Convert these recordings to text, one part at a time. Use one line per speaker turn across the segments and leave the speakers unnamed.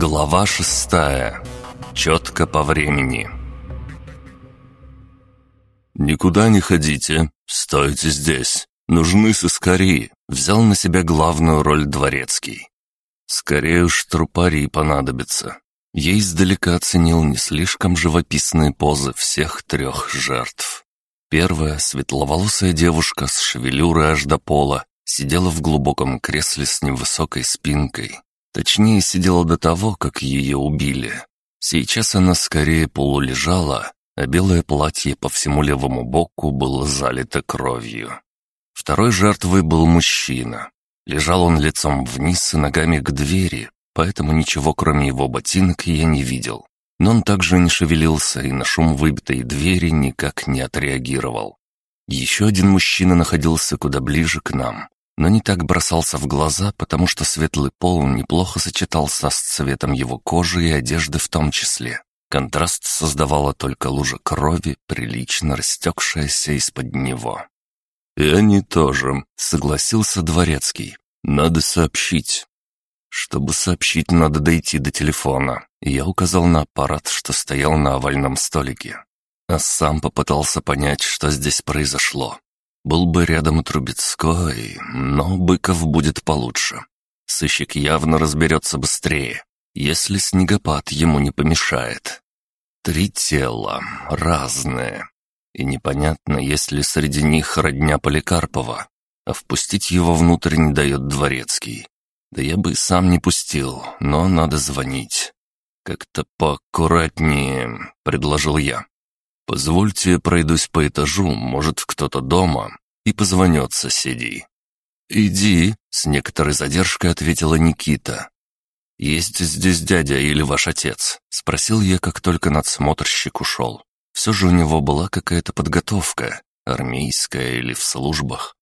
Глава шестая. Четко по времени. «Никуда не ходите, стойте здесь. Нужны сыскари», — взял на себя главную роль дворецкий. «Скорее уж трупари понадобится». Я издалека оценил не слишком живописные позы всех трех жертв. Первая, светловолосая девушка с шевелюрой аж до пола, сидела в глубоком кресле с невысокой спинкой. Точнее, сидела до того, как ее убили. Сейчас она скорее полулежала, а белое платье по всему левому боку было залито кровью. Второй жертвой был мужчина. Лежал он лицом вниз и ногами к двери, поэтому ничего кроме его ботинок я не видел. Но он также не шевелился и на шум выбитой двери никак не отреагировал. Еще один мужчина находился куда ближе к нам, но не так бросался в глаза, потому что светлый пол неплохо сочетался с цветом его кожи и одежды в том числе. Контраст создавала только лужа крови, прилично растекшаяся из-под него. «И они тоже», — согласился Дворецкий. «Надо сообщить». Чтобы сообщить, надо дойти до телефона. Я указал на аппарат, что стоял на овальном столике. А сам попытался понять, что здесь произошло. Был бы рядом Трубецкой, но Быков будет получше. Сыщик явно разберется быстрее, если снегопад ему не помешает. Три тела, разные. И непонятно, есть ли среди них родня Поликарпова. А впустить его внутрь не дает Дворецкий. Да я бы сам не пустил, но надо звонить. «Как-то поаккуратнее», — предложил я. «Позвольте пройдусь по этажу, может, кто-то дома, и позвоню от соседей». «Иди», — с некоторой задержкой ответила Никита. «Есть здесь дядя или ваш отец?» — спросил я, как только надсмотрщик ушел. Все же у него была какая-то подготовка, армейская или в службах.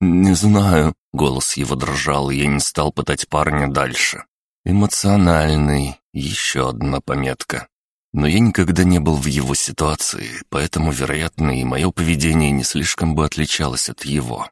«Не знаю», — голос его дрожал, и я не стал пытать парня дальше. «Эмоциональный, еще одна пометка. Но я никогда не был в его ситуации, поэтому, вероятно, и мое поведение не слишком бы отличалось от его.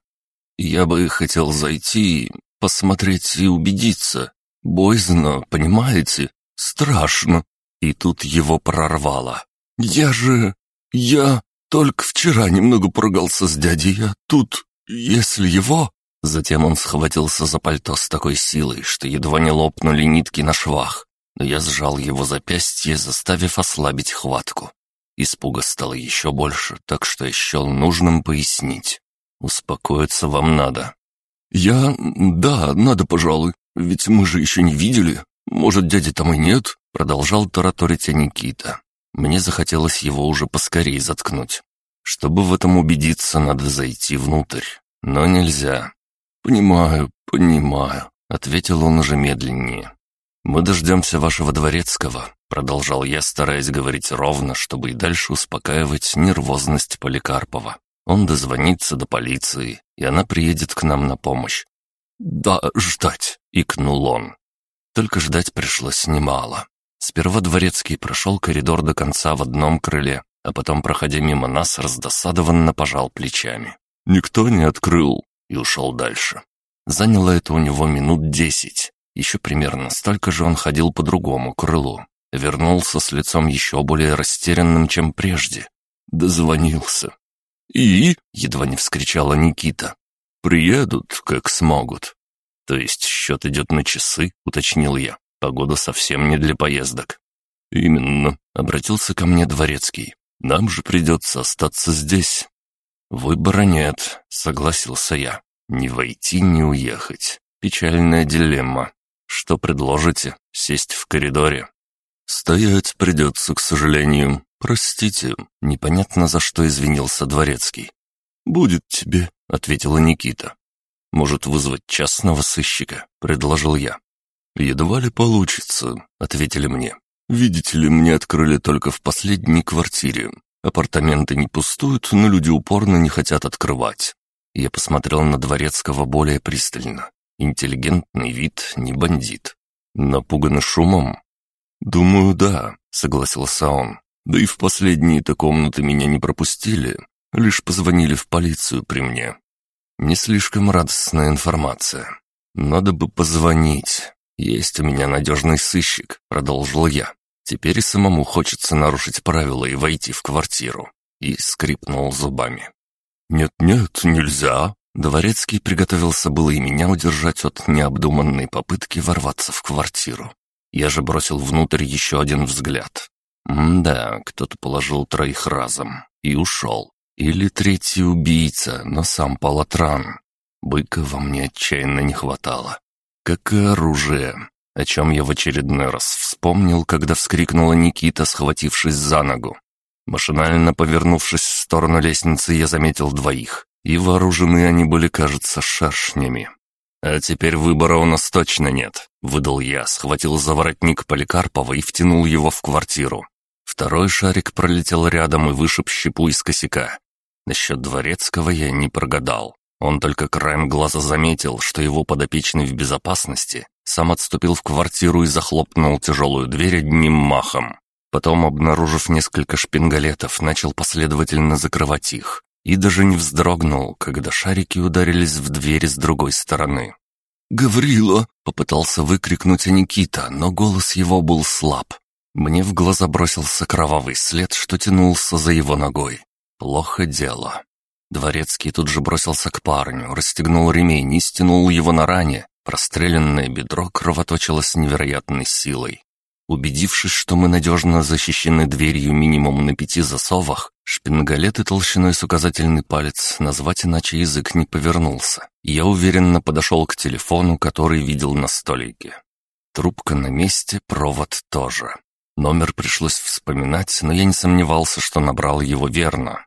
Я бы хотел зайти, посмотреть и убедиться. Боязно, понимаете? Страшно. И тут его прорвало. «Я же... я только вчера немного поругался с дядей, а тут... если его...» Затем он схватился за пальто с такой силой, что едва не лопнули нитки на швах но я сжал его запястье, заставив ослабить хватку. Испуга стало еще больше, так что я счел нужным пояснить. «Успокоиться вам надо». «Я... да, надо, пожалуй. Ведь мы же еще не видели. Может, дяди там и нет?» Продолжал тараторить Никита. Мне захотелось его уже поскорее заткнуть. Чтобы в этом убедиться, надо зайти внутрь. Но нельзя. «Понимаю, понимаю», — ответил он уже медленнее. «Мы дождемся вашего дворецкого», — продолжал я, стараясь говорить ровно, чтобы и дальше успокаивать нервозность Поликарпова. Он дозвонится до полиции, и она приедет к нам на помощь. «Да, ждать», — икнул он. Только ждать пришлось немало. Сперва дворецкий прошел коридор до конца в одном крыле, а потом, проходя мимо нас, раздосадованно пожал плечами. «Никто не открыл» и ушел дальше. Заняло это у него минут десять, еще примерно столько же он ходил по другому крылу. Вернулся с лицом еще более растерянным, чем прежде. Дозвонился. «И?» — едва не вскричала Никита. «Приедут, как смогут». «То есть счет идет на часы?» — уточнил я. «Погода совсем не для поездок». «Именно», — обратился ко мне дворецкий. «Нам же придется остаться здесь». «Выбора нет», — согласился я. «Не войти, не уехать. Печальная дилемма. Что предложите? Сесть в коридоре?» «Стоять придется, к сожалению. Простите, непонятно за что извинился Дворецкий». «Будет тебе», — ответила Никита. «Может, вызвать частного сыщика?» — предложил я. «Едва ли получится», — ответили мне. «Видите ли, мне открыли только в последней квартире. Апартаменты не пустуют, но люди упорно не хотят открывать». Я посмотрел на Дворецкого более пристально. Интеллигентный вид, не бандит. Напуганы шумом? «Думаю, да», — согласился он. «Да и в последние-то комнаты меня не пропустили, лишь позвонили в полицию при мне. Не слишком радостная информация. Надо бы позвонить. «Есть у меня надежный сыщик», — продолжил я. «Теперь и самому хочется нарушить правила и войти в квартиру». И скрипнул зубами. «Нет-нет, нельзя». Дворецкий приготовился было и меня удержать от необдуманной попытки ворваться в квартиру. Я же бросил внутрь еще один взгляд. М-да, кто-то положил троих разом и ушел. Или третий убийца, но сам Палатран. Быка во мне отчаянно не хватало. Как и оружие, о чем я в очередной раз вспомнил, когда вскрикнула Никита, схватившись за ногу. Машинально повернувшись в сторону лестницы, я заметил двоих, и вооружены они были, кажется, шершнями. «А теперь выбора у нас точно нет», — выдал я, схватил за воротник Поликарпова и втянул его в квартиру. Второй шарик пролетел рядом и вышиб щепу из косяка. Насчет Дворецкого я не прогадал. Он только краем глаза заметил, что его подопечный в безопасности, сам отступил в квартиру и захлопнул тяжелую дверь одним махом. Потом, обнаружив несколько шпингалетов, начал последовательно закрывать их и даже не вздрогнул, когда шарики ударились в дверь с другой стороны. «Гаврила!» — попытался выкрикнуть Никита, но голос его был слаб. Мне в глаза бросился кровавый след, что тянулся за его ногой. Плохо дело. Дворецкий тут же бросился к парню, расстегнул ремень и стянул его на ране. Простреленное бедро кровоточило с невероятной силой. Убедившись, что мы надежно защищены дверью минимум на пяти засовах, шпингалеты толщиной с указательный палец назвать иначе язык не повернулся. Я уверенно подошел к телефону, который видел на столике. Трубка на месте, провод тоже. Номер пришлось вспоминать, но я не сомневался, что набрал его верно.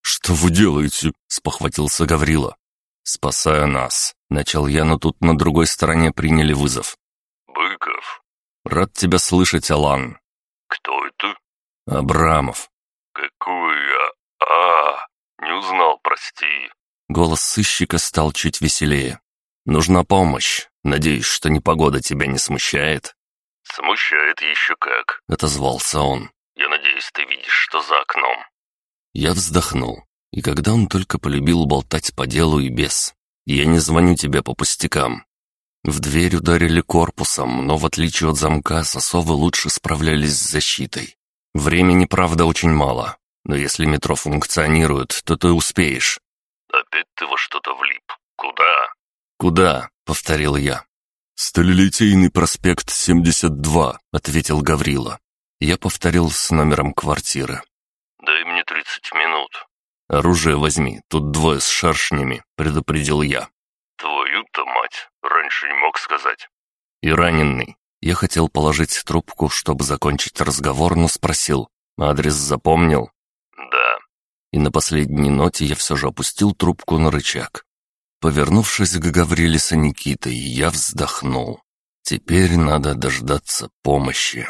«Что вы делаете?» — спохватился Гаврила. «Спасая нас», — начал я, но тут на другой стороне приняли вызов.
«Быков».
«Рад тебя слышать, Алан».
«Кто это?»
«Абрамов».
«Какой я? А, не узнал, прости».
Голос сыщика стал чуть веселее. «Нужна помощь. Надеюсь, что непогода тебя не смущает?»
«Смущает еще как», —
отозвался он.
«Я надеюсь, ты видишь, что за окном».
Я вздохнул. И когда он только полюбил болтать по делу и без. Я не звоню тебе по пустякам. В дверь ударили корпусом, но в отличие от замка, сосовы лучше справлялись с защитой. Времени, правда, очень мало. Но если метро функционирует, то ты успеешь.
«Опять ты во что-то влип. Куда?»
«Куда?» — повторил я. «Сталелитейный проспект, 72», — ответил Гаврила. Я повторил с номером квартиры.
«Дай мне тридцать минут».
«Оружие возьми, тут двое с шершнями», — предупредил я.
«Твою-то мать, раньше не мог сказать».
«И раненый». Я хотел положить трубку, чтобы закончить разговор, но спросил. «Адрес запомнил?»
«Да».
И на последней ноте я все же опустил трубку на рычаг. Повернувшись к Гавриле с Никитой, я вздохнул. Теперь надо дождаться помощи.